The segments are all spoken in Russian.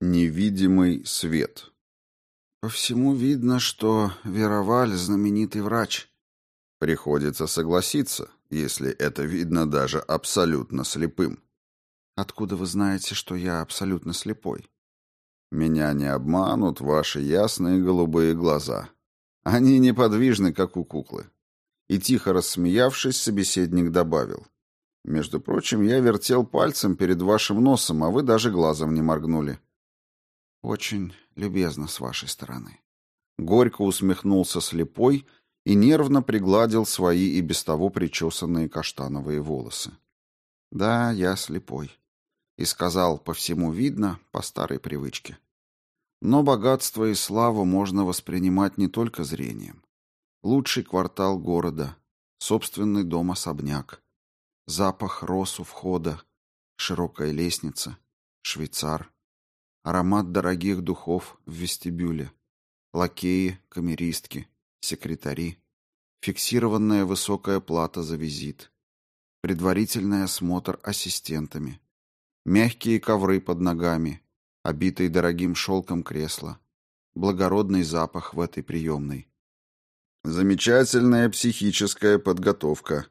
Невидимый свет. По всему видно, что Вероваль знаменитый врач. Приходится согласиться, если это видно даже абсолютно слепым. Откуда вы знаете, что я абсолютно слепой? Меня не обманут ваши ясные голубые глаза. Они неподвижны, как у куклы. И тихо рассмеявшись, собеседник добавил. Между прочим, я вертел пальцем перед вашим носом, а вы даже глазом не моргнули. Очень любезно с вашей стороны. Горько усмехнулся слепой и нервно пригладил свои и без того причесанные каштановые волосы. Да, я слепой. И сказал, по всему видно, по старой привычке. Но богатство и славу можно воспринимать не только зрением. Лучший квартал города, собственный дом-особняк, запах роз у входа, широкая лестница, швейцар, аромат дорогих духов в вестибюле, лакеи, камеристки, секретари, фиксированная высокая плата за визит, предварительный осмотр ассистентами, мягкие ковры под ногами, обитые дорогим шелком кресла, благородный запах в этой приемной. Замечательная психическая подготовка,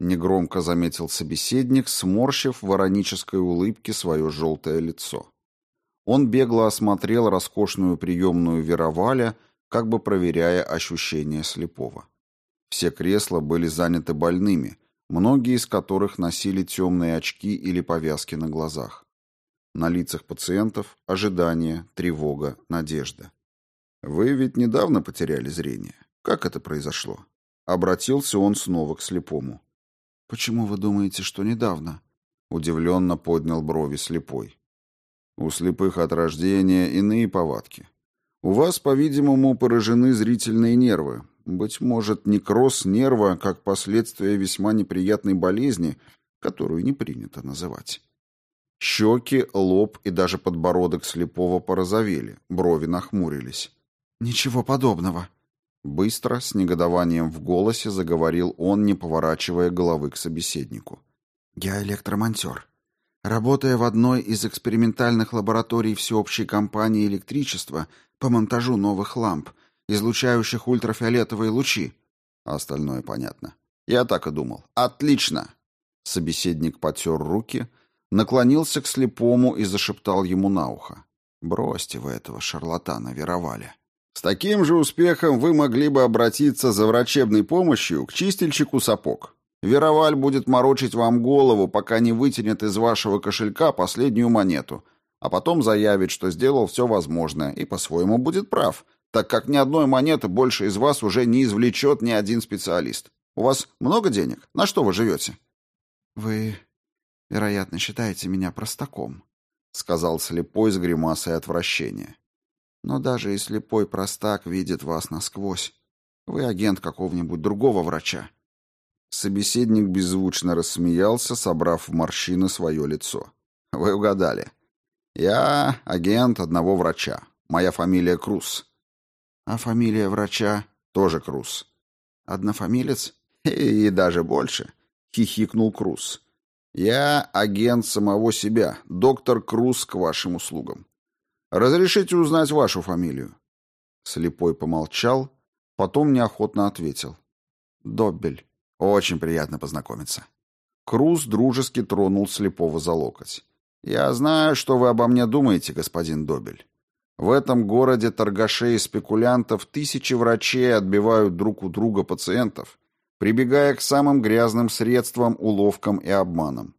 негромко заметил собеседник, сморщив в иронической улыбке свое желтое лицо. Он бегло осмотрел роскошную приемную Вероваля, как бы проверяя ощущения слепого. Все кресла были заняты больными, многие из которых носили темные очки или повязки на глазах. На лицах пациентов ожидание, тревога, надежда. «Вы ведь недавно потеряли зрение. Как это произошло?» Обратился он снова к слепому. «Почему вы думаете, что недавно?» Удивленно поднял брови слепой. У слепых от рождения иные повадки. У вас, по-видимому, поражены зрительные нервы. Быть может, некроз нерва как последствие весьма неприятной болезни, которую не принято называть. Щеки, лоб и даже подбородок слепого порозовели, брови нахмурились. «Ничего подобного», Быстро, с негодованием в голосе, заговорил он, не поворачивая головы к собеседнику. «Я электромонтер. Работая в одной из экспериментальных лабораторий всеобщей компании электричества по монтажу новых ламп, излучающих ультрафиолетовые лучи. А остальное понятно. Я так и думал. Отлично. Собеседник потер руки, наклонился к слепому и зашептал ему на ухо. Бросьте вы этого шарлатана Вероваля. С таким же успехом вы могли бы обратиться за врачебной помощью к чистильщику сапог. Вероваль будет морочить вам голову, пока не вытянет из вашего кошелька последнюю монету, а потом заявит, что сделал все возможное, и по-своему будет прав, так как ни одной монеты больше из вас уже не извлечет ни один специалист. У вас много денег? На что вы живете?» «Вы, вероятно, считаете меня простаком», — сказал слепой с гримасой отвращения. «Но даже и слепой простак видит вас насквозь. Вы агент какого-нибудь другого врача». Собеседник беззвучно рассмеялся, собрав в морщины свое лицо. «Вы угадали. Я агент одного врача. Моя фамилия Круз». «А фамилия врача?» «Тоже Круз». «Однофамилец?» «И даже больше», — хихикнул Круз. «Я агент самого себя, доктор Круз к вашим услугам. Разрешите узнать вашу фамилию?» Слепой помолчал, потом неохотно ответил. «Доббель». Очень приятно познакомиться. Круз дружески тронул слепого за локоть. Я знаю, что вы обо мне думаете, господин Добель. В этом городе торгашей и спекулянтов тысячи врачей отбивают друг у друга пациентов, прибегая к самым грязным средствам, уловкам и обманам.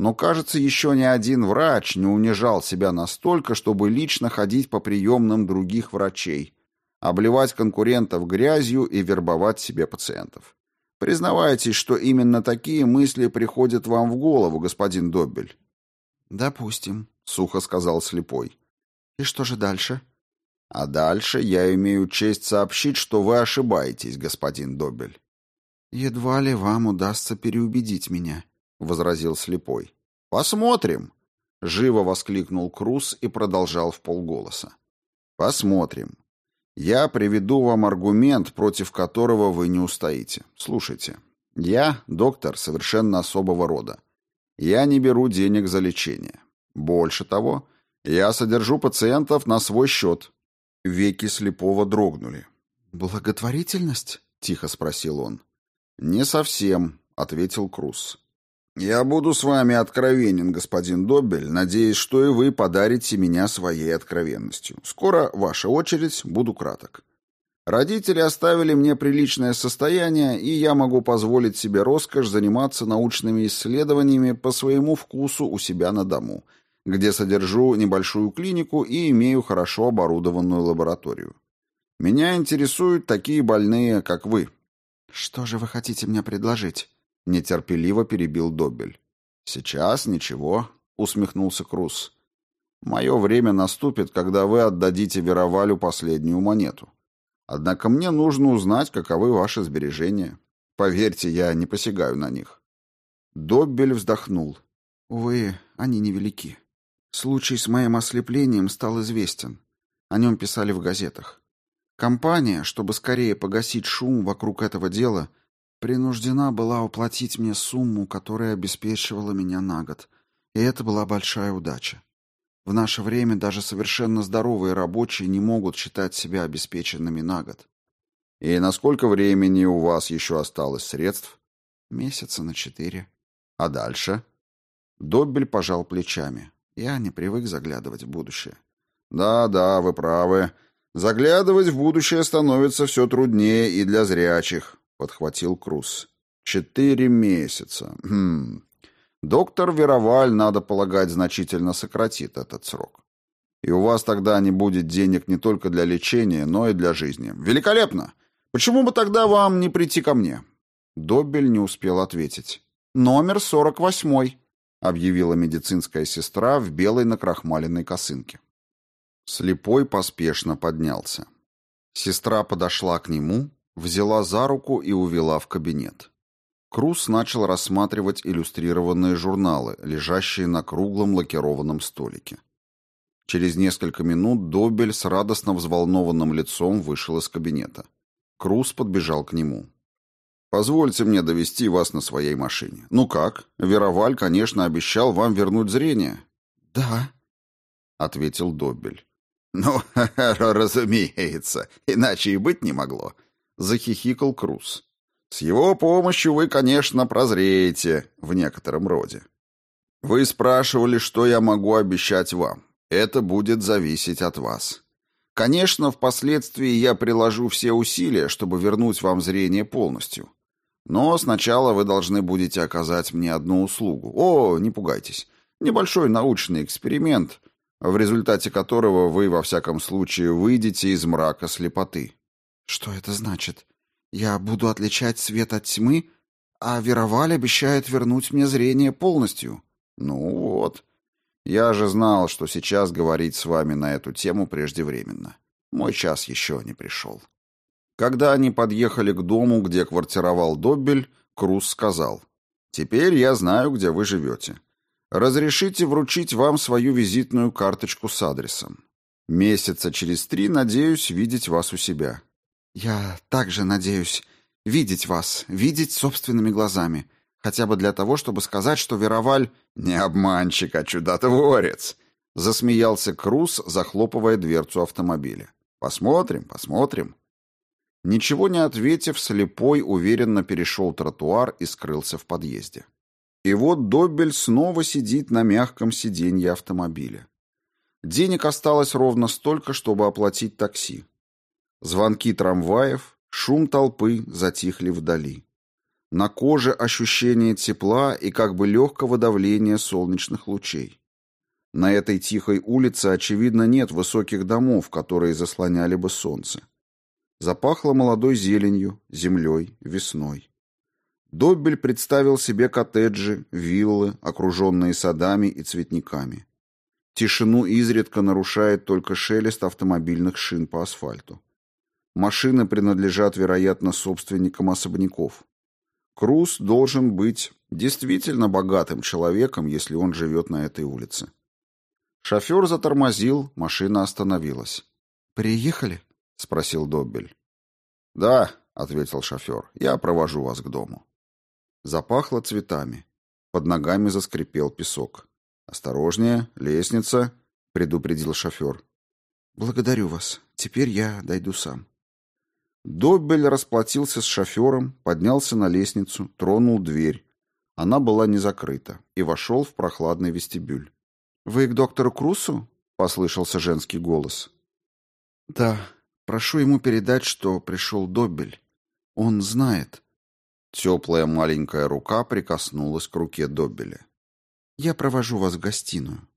Но, кажется, еще ни один врач не унижал себя настолько, чтобы лично ходить по приемным других врачей, обливать конкурентов грязью и вербовать себе пациентов. Признавайтесь, что именно такие мысли приходят вам в голову, господин Доббель. Допустим, сухо сказал слепой. И что же дальше? А дальше я имею честь сообщить, что вы ошибаетесь, господин Доббель. Едва ли вам удастся переубедить меня, возразил слепой. Посмотрим, живо воскликнул Круз и продолжал в полголоса. Посмотрим. Я приведу вам аргумент, против которого вы не устоите. Слушайте. Я доктор совершенно особого рода. Я не беру денег за лечение. Больше того, Я содержу пациентов на свой счет». Веки слепого дрогнули. «Благотворительность?» — тихо спросил он. «Не совсем», — ответил Круз. «Я буду с вами откровенен, господин Доббель, надеясь, что и вы подарите меня своей откровенностью. Скоро ваша очередь, буду краток. Родители оставили мне приличное состояние, и я могу позволить себе роскошь заниматься научными исследованиями по своему вкусу у себя на дому, где содержу небольшую клинику и имею хорошо оборудованную лабораторию. Меня интересуют такие больные, как вы». «Что же вы хотите мне предложить?» — нетерпеливо перебил Добель. «Сейчас ничего», — усмехнулся Круз. «Мое время наступит, когда вы отдадите Веровалю последнюю монету. Однако мне нужно узнать, каковы ваши сбережения. Поверьте, я не посягаю на них». Доббель вздохнул. «Увы, они невелики. Случай с моим ослеплением стал известен. О нем писали в газетах. Компания, чтобы скорее погасить шум вокруг этого дела, принуждена была уплатить мне сумму, которая обеспечивала меня на год. И это была большая удача. В наше время даже совершенно здоровые рабочие не могут считать себя обеспеченными на год. И на сколько времени у вас еще осталось средств? Месяца на четыре. А дальше? Доббель пожал плечами. Я не привык заглядывать в будущее. Да, да, вы правы. Заглядывать в будущее становится все труднее и для зрячих, подхватил Круз. Четыре месяца. Хм. Доктор Вероваль, надо полагать, значительно сократит этот срок. И у вас тогда не будет денег не только для лечения, но и для жизни. Великолепно! Почему бы тогда вам не прийти ко мне?» Добель не успел ответить. «Номер сорок восьмой», — объявила медицинская сестра в белой накрахмаленной косынке. Слепой поспешно поднялся. Сестра подошла к нему, взяла за руку и увела в кабинет. Круз начал рассматривать иллюстрированные журналы, лежащие на круглом лакированном столике. Через несколько минут Добель с радостно взволнованным лицом вышел из кабинета. Круз подбежал к нему. «Позвольте мне довести вас на своей машине. Ну как? Вероваль, конечно, обещал вам вернуть зрение». «Да», — ответил Добель. «Ну, разумеется, иначе и быть не могло», — захихикал Круз. С его помощью вы, конечно, прозреете в некотором роде. Вы спрашивали, что я могу обещать вам. Это будет зависеть от вас. Конечно, впоследствии я приложу все усилия, чтобы вернуть вам зрение полностью. Но сначала вы должны будете оказать мне одну услугу. О, не пугайтесь. Небольшой научный эксперимент, в результате которого вы, во всяком случае, выйдете из мрака слепоты. Что это значит? Я буду отличать свет от тьмы, а Вероваль обещает вернуть мне зрение полностью. Ну вот. Я же знал, что сейчас говорить с вами на эту тему преждевременно. Мой час еще не пришел. Когда они подъехали к дому, где квартировал Доббель, Круз сказал, «Теперь я знаю, где вы живете. Разрешите вручить вам свою визитную карточку с адресом. Месяца через три надеюсь видеть вас у себя. Я также надеюсь видеть вас, видеть собственными глазами, хотя бы для того, чтобы сказать, что Вероваль не обманщик, а чудотворец, засмеялся Круз, захлопывая дверцу автомобиля. Посмотрим, посмотрим. Ничего не ответив, слепой уверенно перешел тротуар и скрылся в подъезде. И вот Доббель снова сидит на мягком сиденье автомобиля. Денег осталось ровно столько, чтобы оплатить такси. Звонки трамваев, шум толпы затихли вдали. На коже ощущение тепла и как бы легкого давления солнечных лучей. На этой тихой улице, очевидно, нет высоких домов, которые заслоняли бы солнце. Запахло молодой зеленью, землей, весной. Доббель представил себе коттеджи, виллы, окруженные садами и цветниками. Тишину изредка нарушает только шелест автомобильных шин по асфальту. Машины принадлежат, вероятно, собственникам особняков. Круз должен быть действительно богатым человеком, если он живет на этой улице. Шофер затормозил, машина остановилась. «Приехали?» — спросил Доббель. «Да», — ответил шофер, — «я провожу вас к дому». Запахло цветами. Под ногами заскрипел песок. «Осторожнее, лестница», — предупредил шофер. Благодарю вас. Теперь я дойду сам. Доббель расплатился с шофером, поднялся на лестницу, тронул дверь. Она была не закрыта и вошел в прохладный вестибюль. «Вы к доктору Крусу?» — послышался женский голос. «Да, прошу ему передать, что пришел Доббель. Он знает». Теплая маленькая рука прикоснулась к руке Доббеля. «Я провожу вас в гостиную».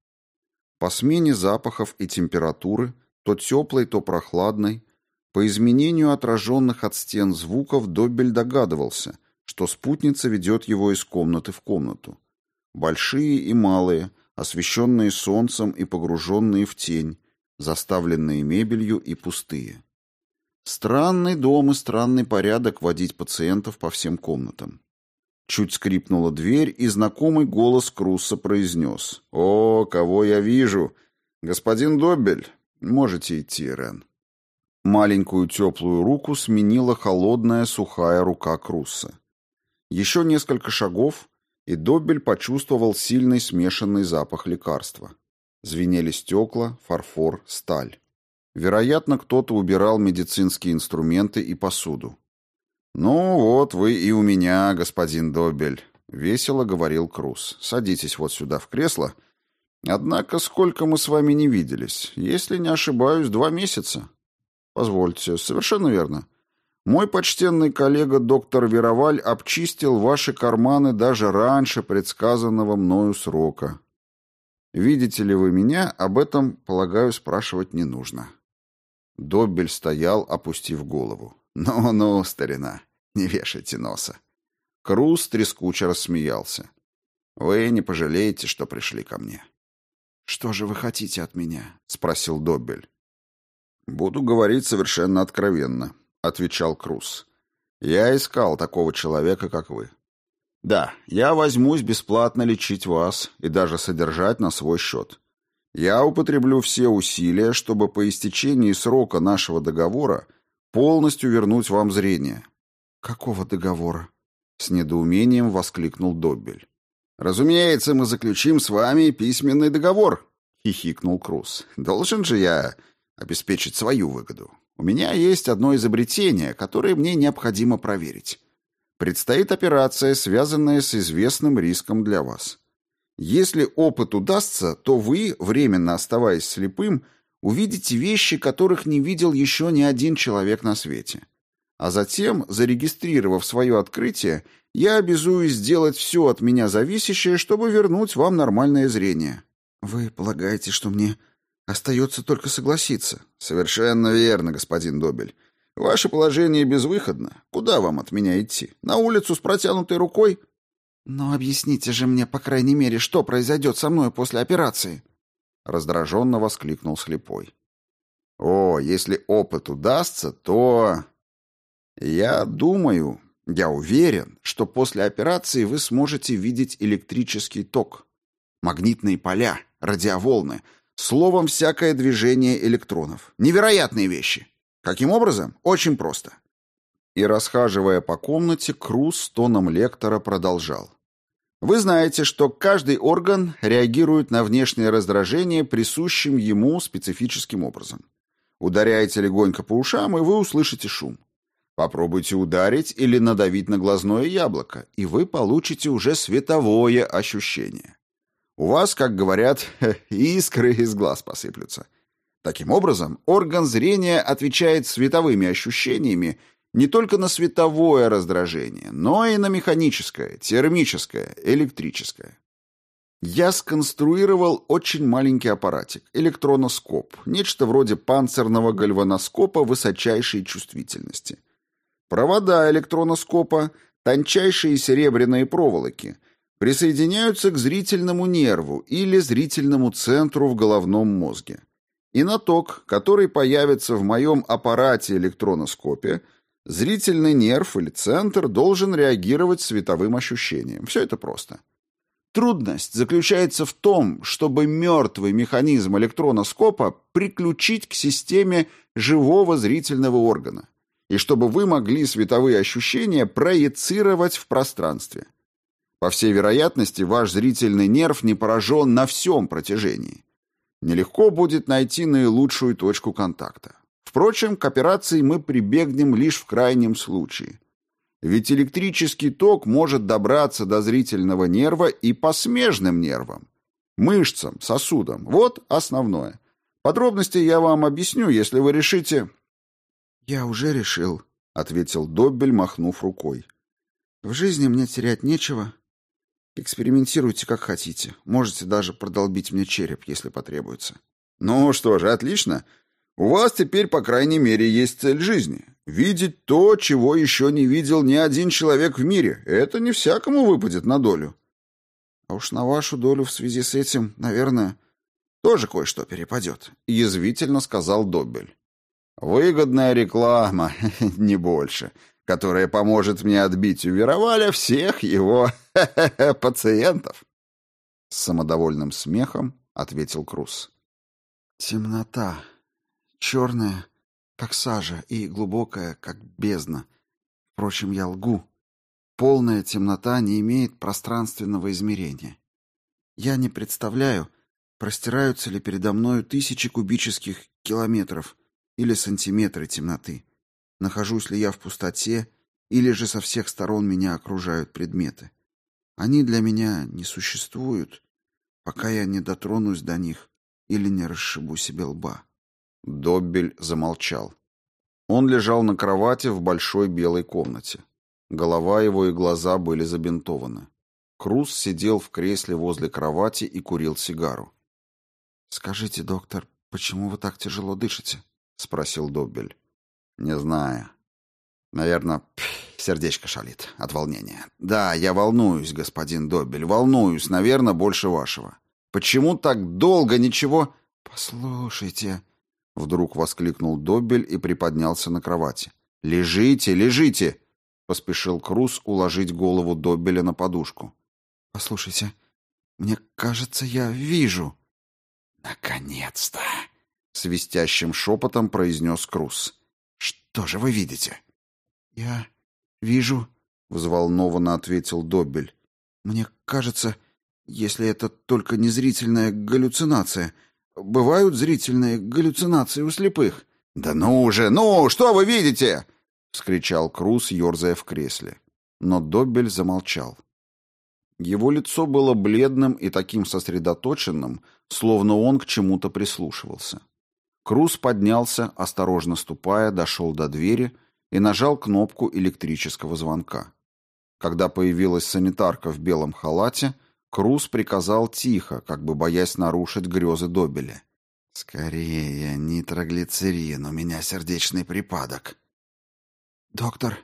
По смене запахов и температуры, то теплой, то прохладной, по изменению отраженных от стен звуков Доббель догадывался, что спутница ведет его из комнаты в комнату. Большие и малые, освещенные солнцем и погруженные в тень, заставленные мебелью и пустые. Странный дом и странный порядок водить пациентов по всем комнатам. Чуть скрипнула дверь, и знакомый голос Крусса произнес. «О, кого я вижу! Господин Доббель, можете идти, Рен». Маленькую теплую руку сменила холодная сухая рука Крусса. Еще несколько шагов, и Доббель почувствовал сильный смешанный запах лекарства. Звенели стекла, фарфор, сталь. Вероятно, кто-то убирал медицинские инструменты и посуду. «Ну вот вы и у меня, господин Доббель», — весело говорил Крус. «Садитесь вот сюда в кресло. Однако сколько мы с вами не виделись? Если не ошибаюсь, два месяца». Позвольте, совершенно верно. Мой почтенный коллега доктор Вероваль обчистил ваши карманы даже раньше предсказанного мною срока. Видите ли вы меня, об этом, полагаю, спрашивать не нужно. Доббель стоял, опустив голову. «Ну-ну, старина, не вешайте носа». Круз трескуче рассмеялся. «Вы не пожалеете, что пришли ко мне». «Что же вы хотите от меня?» — спросил Доббель. «Буду говорить совершенно откровенно», — отвечал Круз. «Я искал такого человека, как вы. Да, я возьмусь бесплатно лечить вас и даже содержать на свой счет. Я употреблю все усилия, чтобы по истечении срока нашего договора полностью вернуть вам зрение». «Какого договора?» — с недоумением воскликнул Доббель. «Разумеется, мы заключим с вами письменный договор», — хихикнул Круз. «Должен же я обеспечить свою выгоду. У меня есть одно изобретение, которое мне необходимо проверить. Предстоит операция, связанная с известным риском для вас. Если опыт удастся, то вы, временно оставаясь слепым, увидите вещи, которых не видел еще ни один человек на свете. А затем, зарегистрировав свое открытие, я обязуюсь сделать все от меня зависящее, чтобы вернуть вам нормальное зрение. Вы полагаете, что мне Остается только согласиться. Совершенно верно, господин Добель. Ваше положение безвыходно. Куда вам от меня идти? На улицу с протянутой рукой? Но объясните же мне, по крайней мере, что произойдет со мной после операции. Раздраженно воскликнул слепой. О, если опыт удастся, то... Я думаю, я уверен, что после операции вы сможете видеть электрический ток, магнитные поля, радиоволны — Словом, всякое движение электронов. Невероятные вещи. Каким образом? Очень просто. И расхаживая по комнате, Круз тоном лектора продолжал. Вы знаете, что каждый орган реагирует на внешнее раздражение присущим ему специфическим образом. Ударяете легонько по ушам, и вы услышите шум. Попробуйте ударить или надавить на глазное яблоко, и вы получите уже световое ощущение. У вас, как говорят, искры из глаз посыплются. Таким образом, орган зрения отвечает световыми ощущениями не только на световое раздражение, но и на механическое, термическое, электрическое. Я сконструировал очень маленький аппаратик, электроноскоп, нечто вроде панцирного гальваноскопа высочайшей чувствительности. Провода электроноскопа – тончайшие серебряные проволоки – присоединяются к зрительному нерву или зрительному центру в головном мозге. И на ток, который появится в моем аппарате электроноскопе, зрительный нерв или центр должен реагировать световым ощущением. Все это просто. Трудность заключается в том, чтобы мертвый механизм электроноскопа приключить к системе живого зрительного органа, и чтобы вы могли световые ощущения проецировать в пространстве. По всей вероятности, ваш зрительный нерв не поражен на всем протяжении. Нелегко будет найти наилучшую точку контакта. Впрочем, к операции мы прибегнем лишь в крайнем случае. Ведь электрический ток может добраться до зрительного нерва и по смежным нервам, мышцам, сосудам. Вот основное. Подробности я вам объясню, если вы решите... «Я уже решил», — ответил Доббель, махнув рукой. «В жизни мне терять нечего. Экспериментируйте как хотите. Можете даже продолбить мне череп, если потребуется». «Ну что же, отлично. У вас теперь, по крайней мере, есть цель жизни. Видеть то, чего еще не видел ни один человек в мире. Это не всякому выпадет на долю». «А уж на вашу долю в связи с этим, наверное, тоже кое-что перепадет», — язвительно сказал Доббель. «Выгодная реклама, не больше, которая поможет мне отбить у Вероваля всех его пациентов». С самодовольным смехом ответил Круз. «Темнота. Черная, как сажа, и глубокая, как бездна. Впрочем, я лгу. Полная темнота не имеет пространственного измерения. Я не представляю, Простираются ли передо мною тысячи кубических километров или сантиметры темноты? Нахожусь ли я в пустоте, или же со всех сторон меня окружают предметы? Они для меня не существуют, пока я не дотронусь до них или не расшибу себе лба. Доббель замолчал. Он лежал на кровати в большой белой комнате. Голова его и глаза были забинтованы. Круз сидел в кресле возле кровати и курил сигару. «Скажите, доктор, почему вы так тяжело дышите?» — спросил Доббель. «Не знаю. Наверное, сердечко шалит от волнения. Да, я волнуюсь, господин Доббель, волнуюсь, наверное, больше вашего. Почему так долго ничего...» «Послушайте...» — вдруг воскликнул Доббель и приподнялся на кровати. «Лежите, лежите!» — поспешил Круз уложить голову Доббеля на подушку. «Послушайте, мне кажется, я вижу...» «Наконец-то!» — свистящим шепотом произнес Круз. «Что же вы видите?» «Я вижу...» — взволнованно ответил Доббель. «Мне кажется, если это только не зрительная галлюцинация. Бывают зрительные галлюцинации у слепых?» «Да ну уже, ну, что вы видите?» — вскричал Круз, ерзая в кресле. Но Доббель замолчал. Его лицо было бледным и таким сосредоточенным, словно он к чему-то прислушивался. Круз поднялся, осторожно ступая, дошел до двери и нажал кнопку электрического звонка. Когда появилась санитарка в белом халате, Круз приказал тихо, как бы боясь нарушить грезы Добеля. «Скорее, нитроглицерин, у меня сердечный припадок». «Доктор,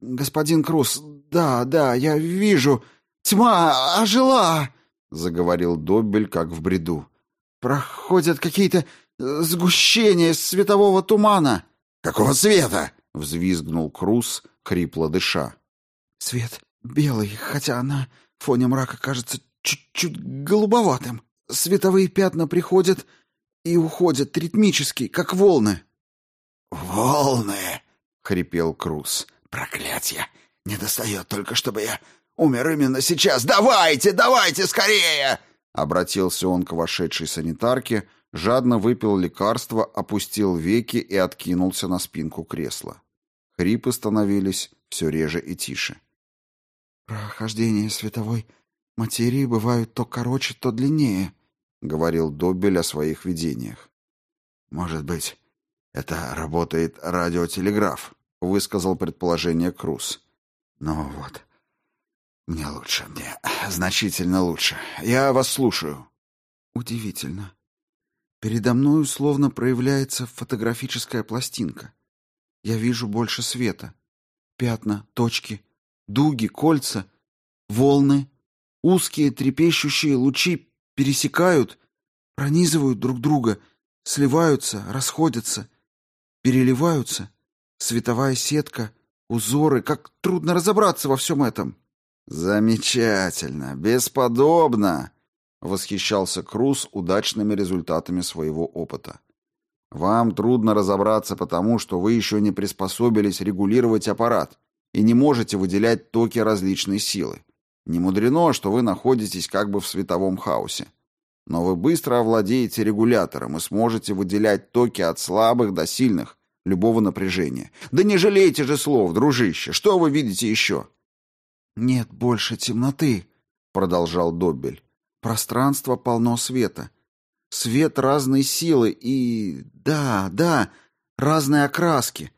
господин Круз, да, да, я вижу...» Тьма ожила!» — заговорил Доббель, как в бреду. «Проходят какие-то сгущения светового тумана». «Какого цвета?» — взвизгнул Круз, хрипло дыша. «Свет белый, хотя на фоне мрака кажется чуть-чуть голубоватым. Световые пятна приходят и уходят ритмически, как волны». «Волны!» — хрипел Круз. «Проклятье! Не достает только, чтобы я Умер именно сейчас. Давайте, давайте, скорее!» Обратился он к вошедшей санитарке, жадно выпил лекарство, опустил веки и откинулся на спинку кресла. Хрипы становились все реже и тише. «Прохождение световой материи бывают то короче, то длиннее», — говорил Доббель о своих видениях. «Может быть, это работает радиотелеграф», — высказал предположение Круз. «Ну вот, «Мне лучше, мне значительно лучше. Я вас слушаю». «Удивительно. Передо мной условно проявляется фотографическая пластинка. Я вижу больше света. Пятна, точки, дуги, кольца, волны, узкие трепещущие лучи пересекают, пронизывают друг друга, сливаются, расходятся, переливаются. Световая сетка, узоры, как трудно разобраться во всем этом». «Замечательно! Бесподобно!» — восхищался Круз удачными результатами своего опыта. «Вам трудно разобраться потому, что вы еще не приспособились регулировать аппарат и не можете выделять токи различной силы. Не мудрено, что вы находитесь как бы в световом хаосе. но вы быстро овладеете регулятором и сможете выделять токи от слабых до сильных, любого напряжения. Да не жалейте же слов, дружище, что вы видите еще? «Нет больше темноты», — продолжал Доббель. «Пространство полно света. Свет разной силы и... да, да, разные окраски.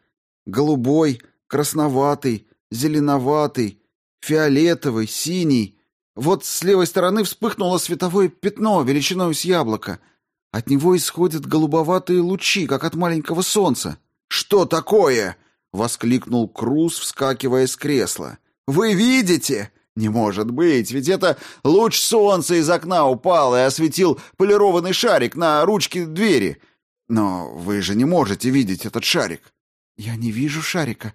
Голубой, красноватый, зеленоватый, фиолетовый, синий. Вот с левой стороны вспыхнуло световое пятно величиной с яблоко. От него исходят голубоватые лучи, как от маленького солнца. «Что такое?» — воскликнул Круз, вскакивая с кресла. «Вы видите?» «Не может быть, ведь это луч солнца из окна упал и осветил полированный шарик на ручке двери. Но вы же не можете видеть этот шарик». «Я не вижу шарика.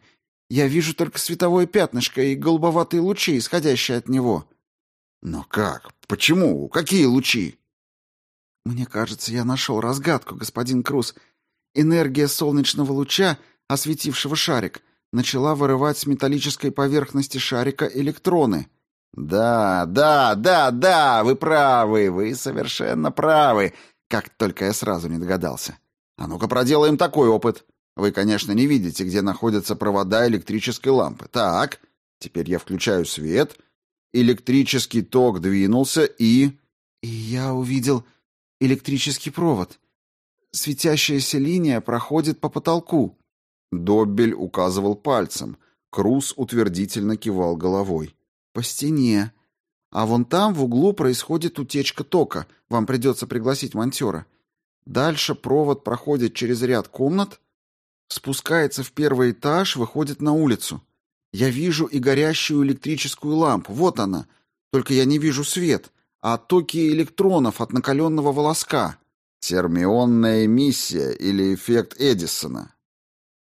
Я вижу только световое пятнышко и голубоватые лучи, исходящие от него». «Но как? Почему? Какие лучи?» «Мне кажется, я нашел разгадку, господин Круз. Энергия солнечного луча, осветившего шарик, начала вырывать с металлической поверхности шарика электроны. «Да, да, да, да, вы правы, вы совершенно правы, как только я сразу не догадался. А ну-ка проделаем такой опыт. Вы, конечно, не видите, где находятся провода электрической лампы. Так, теперь я включаю свет. Электрический ток двинулся и... И я увидел электрический провод. Светящаяся линия проходит по потолку. Доббель указывал пальцем. Круз утвердительно кивал головой. По стене. А вон там в углу происходит утечка тока. Вам придется пригласить монтера. Дальше провод проходит через ряд комнат, Спускается в первый этаж, выходит на улицу. Я вижу и горящую электрическую лампу. Вот она. Только я не вижу свет, а токи электронов от накаленного волоска. Термионная эмиссия или эффект Эдисона.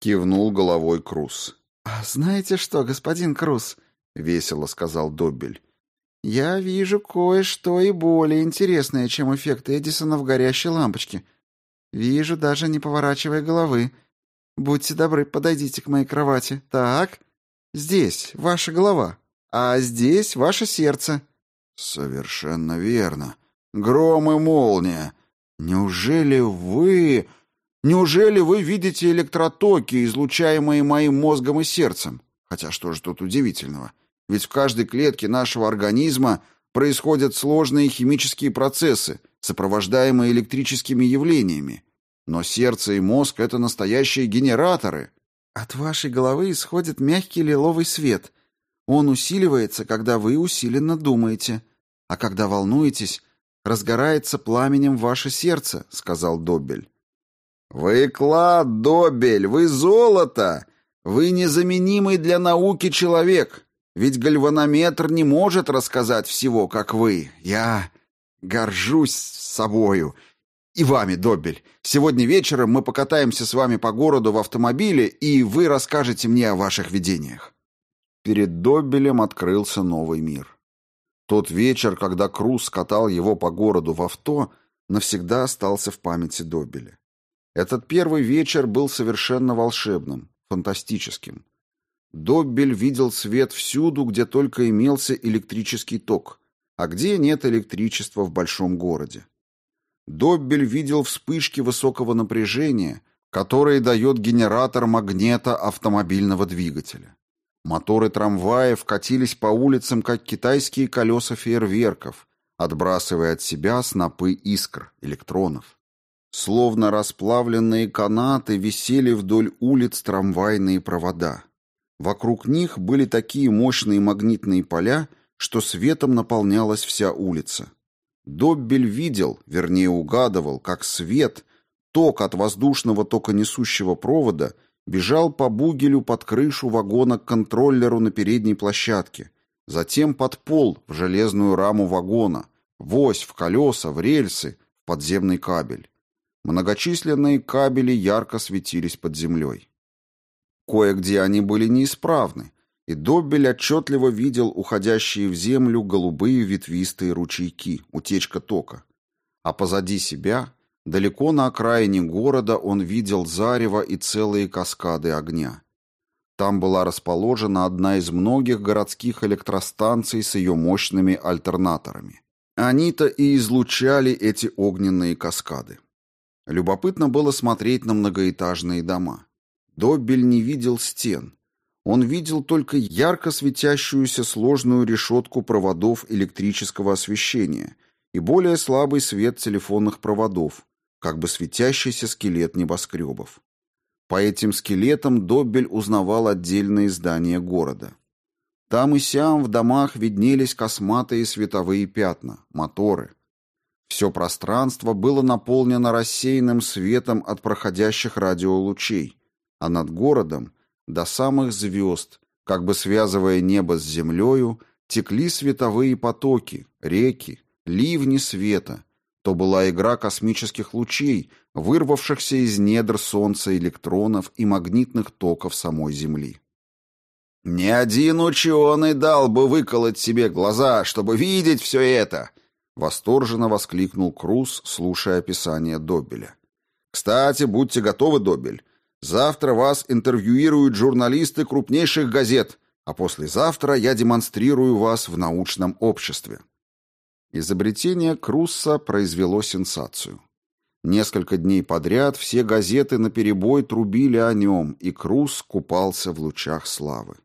Кивнул головой Круз. «А знаете что, господин Круз?» — весело сказал Доббель. «Я вижу кое-что и более интересное, чем эффект Эдисона в горящей лампочке. Вижу, даже не поворачивая головы. Будьте добры, подойдите к моей кровати. Так, здесь ваша голова, а здесь ваше сердце. Совершенно верно. Гром и молния. Неужели вы... Неужели вы видите электротоки, излучаемые моим мозгом и сердцем? Хотя что же тут удивительного? Ведь в каждой клетке нашего организма происходят сложные химические процессы, сопровождаемые электрическими явлениями. Но сердце и мозг — это настоящие генераторы. От вашей головы исходит мягкий лиловый свет. Он усиливается, когда вы усиленно думаете. А когда волнуетесь, разгорается пламенем ваше сердце, — сказал Добель. «Вы клад, Добель, вы золото! Вы незаменимый для науки человек! Ведь гальванометр не может рассказать всего, как вы. Я горжусь собою и вами, Доббель. Сегодня вечером мы покатаемся с вами по городу в автомобиле, и вы расскажете мне о ваших видениях». Перед Доббелем открылся новый мир. Тот вечер, когда Круз катал его по городу в авто, навсегда остался в памяти Доббеля. Этот первый вечер был совершенно волшебным, фантастическим. Доббель видел свет всюду, где только имелся электрический ток, а где нет электричества в большом городе. Доббель видел вспышки высокого напряжения, которые дает генератор магнета автомобильного двигателя. Моторы трамваев катились по улицам, как китайские колеса фейерверков, отбрасывая от себя снопы искр, электронов. Словно расплавленные канаты висели вдоль улиц трамвайные провода. Вокруг них были такие мощные магнитные поля, что светом наполнялась вся улица. Доббель видел, вернее угадывал, как свет, ток от воздушного токонесущего провода бежал по бугелю под крышу вагона к контроллеру на передней площадке, затем под пол, в железную раму вагона, в ось, в колеса, в рельсы, в подземный кабель. Многочисленные кабели ярко светились под землей. Кое-где они были неисправны, и Доббель отчетливо видел уходящие в землю голубые ветвистые ручейки, утечка тока. А позади себя, далеко на окраине города, он видел зарево и целые каскады огня. Там была расположена одна из многих городских электростанций с ее мощными альтернаторами. Они-то и излучали эти огненные каскады. Любопытно было смотреть на многоэтажные дома. Доббель не видел стен. Он видел только ярко светящуюся сложную решетку проводов электрического освещения и более слабый свет телефонных проводов, как бы светящийся скелет небоскребов. По этим скелетам Доббель узнавал отдельные здания города. Там и сям в домах виднелись косматые световые пятна, моторы. Все пространство было наполнено рассеянным светом от проходящих радиолучей, а над городом, до самых звезд, как бы связывая небо с землею, текли световые потоки, реки, ливни света. То была игра космических лучей, вырвавшихся из недр Солнца электронов и магнитных токов самой Земли. «Ни один ученый дал бы выколоть себе глаза, чтобы видеть все это!» Восторженно воскликнул Круз, слушая описание Добеля. «Кстати, будьте готовы, Добель. Завтра вас интервьюируют журналисты крупнейших газет, а послезавтра я демонстрирую вас в научном обществе. Изобретение Крусса произвело сенсацию. Несколько дней подряд все газеты наперебой трубили о нем, и Крусс купался в лучах славы.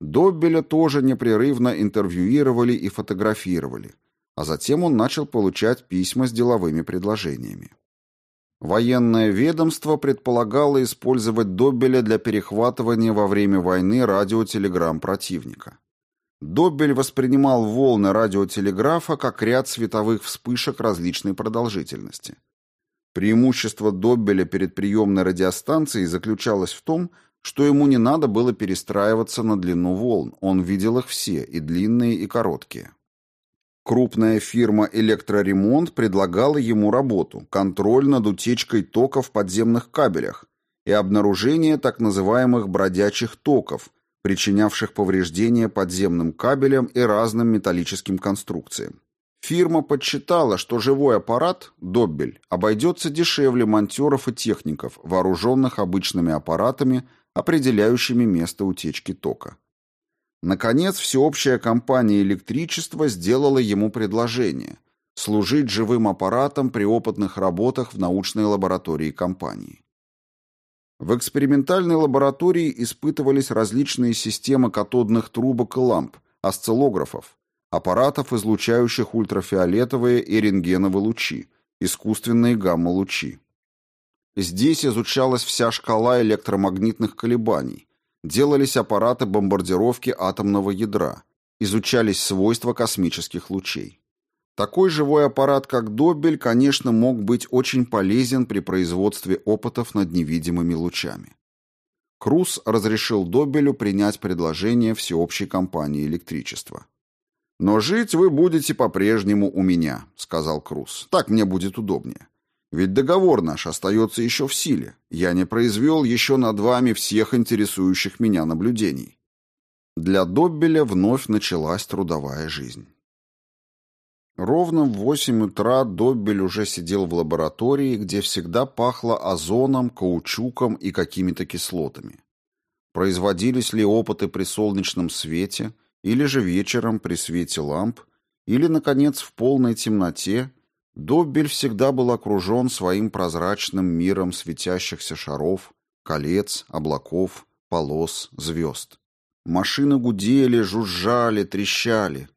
Доббеля тоже непрерывно интервьюировали и фотографировали, а затем он начал получать письма с деловыми предложениями. Военное ведомство предполагало использовать Доббеля для перехватывания во время войны радиотелеграмм противника. Доббель воспринимал волны радиотелеграфа как ряд световых вспышек различной продолжительности. Преимущество Доббеля перед приемной радиостанцией заключалось в том, что ему не надо было перестраиваться на длину волн, он видел их все, и длинные, и короткие. Крупная фирма «Электроремонт» предлагала ему работу, контроль над утечкой тока в подземных кабелях и обнаружение так называемых бродячих токов, причинявших повреждения подземным кабелям и разным металлическим конструкциям. Фирма подсчитала, что живой аппарат, Доббель, обойдется дешевле монтеров и техников, вооруженных обычными аппаратами, определяющими место утечки тока. Наконец, всеобщая компания электричества сделала ему предложение – служить живым аппаратом при опытных работах в научной лаборатории компании. В экспериментальной лаборатории испытывались различные системы катодных трубок и ламп, осциллографов, аппаратов, излучающих ультрафиолетовые и рентгеновые лучи, искусственные гамма-лучи. Здесь изучалась вся шкала электромагнитных колебаний – делались аппараты бомбардировки атомного ядра, изучались свойства космических лучей. Такой живой аппарат, как Доббель, конечно, мог быть очень полезен при производстве опытов над невидимыми лучами. Круз разрешил Доббелю принять предложение всеобщей компании электричества. «Но жить вы будете по-прежнему у меня», — сказал Круз. «Так мне будет удобнее. Ведь договор наш остается еще в силе. Я не произвел еще над вами всех интересующих меня наблюдений. Для Доббеля вновь началась трудовая жизнь. Ровно в восемь утра Доббель уже сидел в лаборатории, где всегда пахло озоном, каучуком и какими-то кислотами. Производились ли опыты при солнечном свете, или же вечером при свете ламп, или, наконец, в полной темноте, Доббель всегда был окружен своим прозрачным миром светящихся шаров, колец, облаков, полос, звезд. Машины гудели, жужжали, трещали.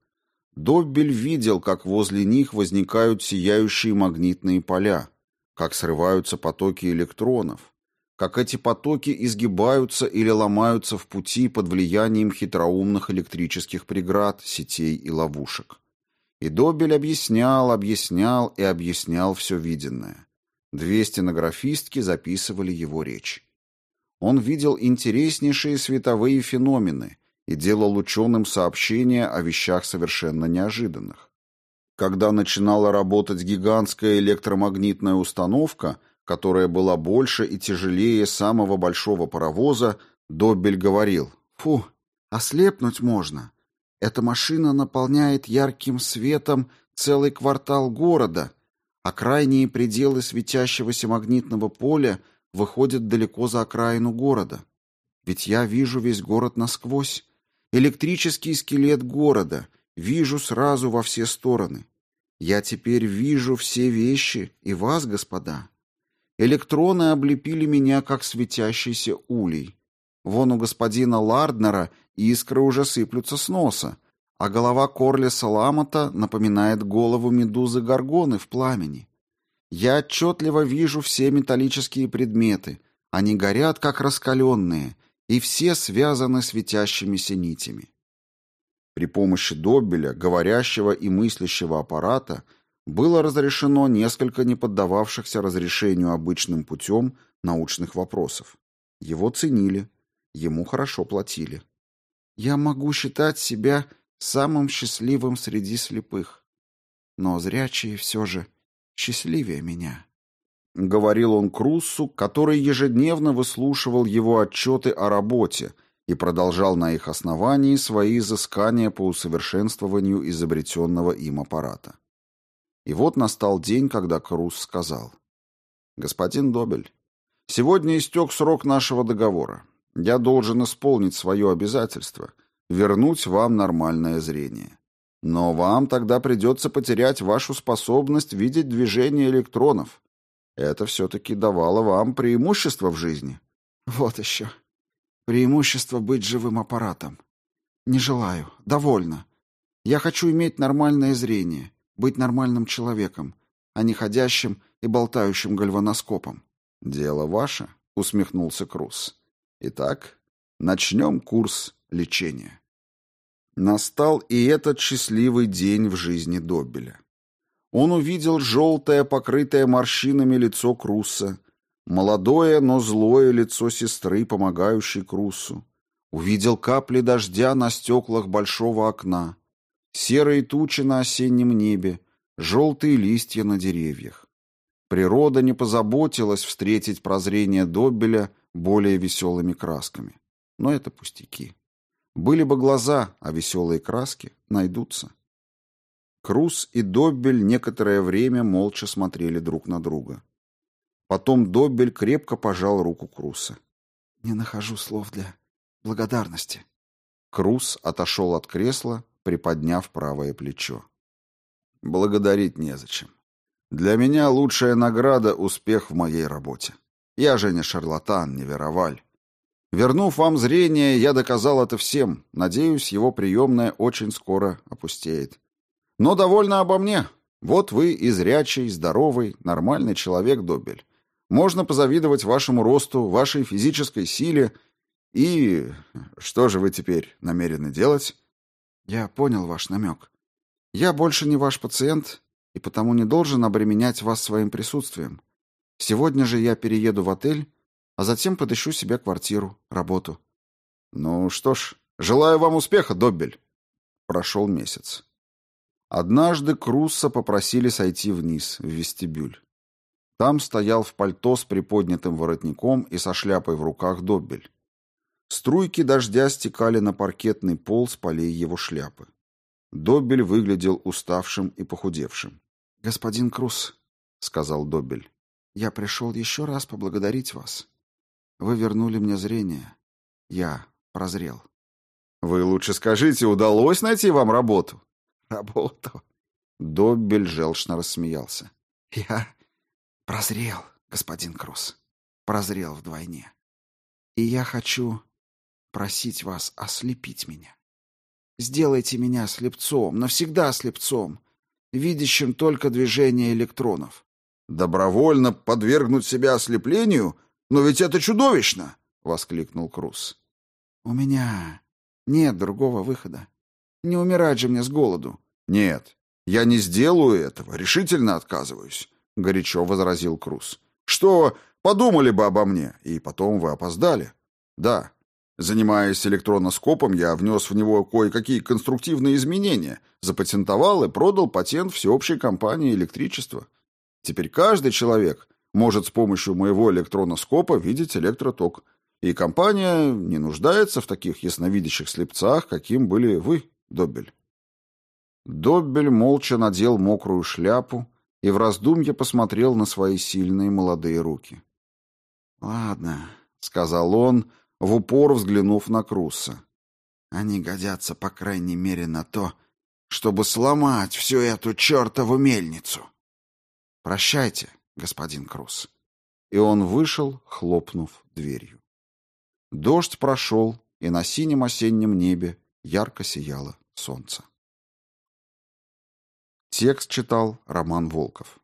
Доббель видел, как возле них возникают сияющие магнитные поля, как срываются потоки электронов, как эти потоки изгибаются или ломаются в пути под влиянием хитроумных электрических преград, сетей и ловушек. И Добель объяснял, объяснял и объяснял все виденное. Две стенографистки записывали его речь. Он видел интереснейшие световые феномены и делал ученым сообщения о вещах совершенно неожиданных. Когда начинала работать гигантская электромагнитная установка, которая была больше и тяжелее самого большого паровоза, Доббель говорил «Фу, ослепнуть можно. Эта машина наполняет ярким светом целый квартал города, а крайние пределы светящегося магнитного поля выходят далеко за окраину города. Ведь я вижу весь город насквозь. Электрический скелет города. Вижу сразу во все стороны. Я теперь вижу все вещи и вас, господа. Электроны облепили меня, как светящийся улей. Вон у господина Ларднера искры уже сыплются с носа, а голова Корлиса Ламота напоминает голову медузы Горгоны в пламени. Я отчетливо вижу все металлические предметы. Они горят, как раскаленные, и все связаны светящимися нитями. При помощи Доббеля, говорящего и мыслящего аппарата, было разрешено несколько не поддававшихся разрешению обычным путем научных вопросов. Его ценили, ему хорошо платили. Я могу считать себя самым счастливым среди слепых, но зрячие все же счастливее меня. Говорил он Круссу, который ежедневно выслушивал его отчеты о работе – и продолжал на их основании свои изыскания по усовершенствованию изобретенного им аппарата. И вот настал день, когда Круз сказал, «Господин Добель, сегодня истек срок нашего договора. Я должен исполнить свое обязательство, вернуть вам нормальное зрение. Но вам тогда придется потерять вашу способность видеть движение электронов. Это все-таки давало вам преимущество в жизни». «Вот еще», Преимущество быть живым аппаратом. Не желаю. Довольно. Я хочу иметь нормальное зрение, быть нормальным человеком, а не ходящим и болтающим гальваноскопом. Дело ваше, усмехнулся Круз. Итак, начнем курс лечения. Настал и этот счастливый день в жизни Добеля. Он увидел желтое, покрытое морщинами лицо Крусса, Молодое, но злое лицо сестры, помогающей Крусу. Увидел капли дождя на стеклах большого окна, серые тучи на осеннем небе, желтые листья на деревьях. Природа не позаботилась встретить прозрение Доббеля более веселыми красками. Но это пустяки. Были бы глаза, а веселые краски найдутся. Крус и Доббель некоторое время молча смотрели друг на друга. Потом Доббель крепко пожал руку Круса. «Не нахожу слов для благодарности». Крус отошел от кресла, приподняв правое плечо. «Благодарить незачем. Для меня лучшая награда — успех в моей работе. Я же не шарлатан, не вероваль. Вернув вам зрение, я доказал это всем. Надеюсь, его приемная очень скоро опустеет. Но довольно обо мне. Вот вы и зрячий, здоровый, нормальный человек, Добель. Можно позавидовать вашему росту, вашей физической силе. И что же вы теперь намерены делать? Я понял ваш намек. Я больше не ваш пациент и потому не должен обременять вас своим присутствием. Сегодня же я перееду в отель, а затем подыщу себе квартиру, работу. Ну что ж, желаю вам успеха, Доббель. Прошел месяц. Однажды Крусса попросили сойти вниз, в вестибюль. Там стоял в пальто с приподнятым воротником и со шляпой в руках Доббель. Струйки дождя стекали на паркетный пол с полей его шляпы. Доббель выглядел уставшим и похудевшим. «Господин Крус», — сказал Доббель, — «я пришел еще раз поблагодарить вас. Вы вернули мне зрение. Я прозрел». «Вы лучше скажите, удалось найти вам работу?» «Работу?» Доббель желчно рассмеялся. «Я Прозрел, господин Кросс. Прозрел вдвойне. И я хочу просить вас ослепить меня. Сделайте меня слепцом, навсегда слепцом, видящим только движение электронов. Добровольно подвергнуть себя ослеплению? Но ведь это чудовищно! воскликнул Крус. У меня нет другого выхода. Не умирать же мне с голоду. Нет, я не сделаю этого, решительно отказываюсь горячо возразил Круз. Что подумали бы обо мне, и потом вы опоздали. Да, занимаясь электроноскопом, я внес в него кое-какие конструктивные изменения, запатентовал и продал патент всеобщей компании электричества. Теперь каждый человек может с помощью моего электроноскопа видеть электроток. И компания не нуждается в таких ясновидящих слепцах, каким были вы, Доббель. Доббель молча надел мокрую шляпу, и в раздумье посмотрел на свои сильные молодые руки. «Ладно», — сказал он, в упор взглянув на Крусса. «Они годятся, по крайней мере, на то, чтобы сломать всю эту чертову мельницу. Прощайте, господин Круз. И он вышел, хлопнув дверью. Дождь прошел, и на синем осеннем небе ярко сияло солнце. Текст читал Роман Волков.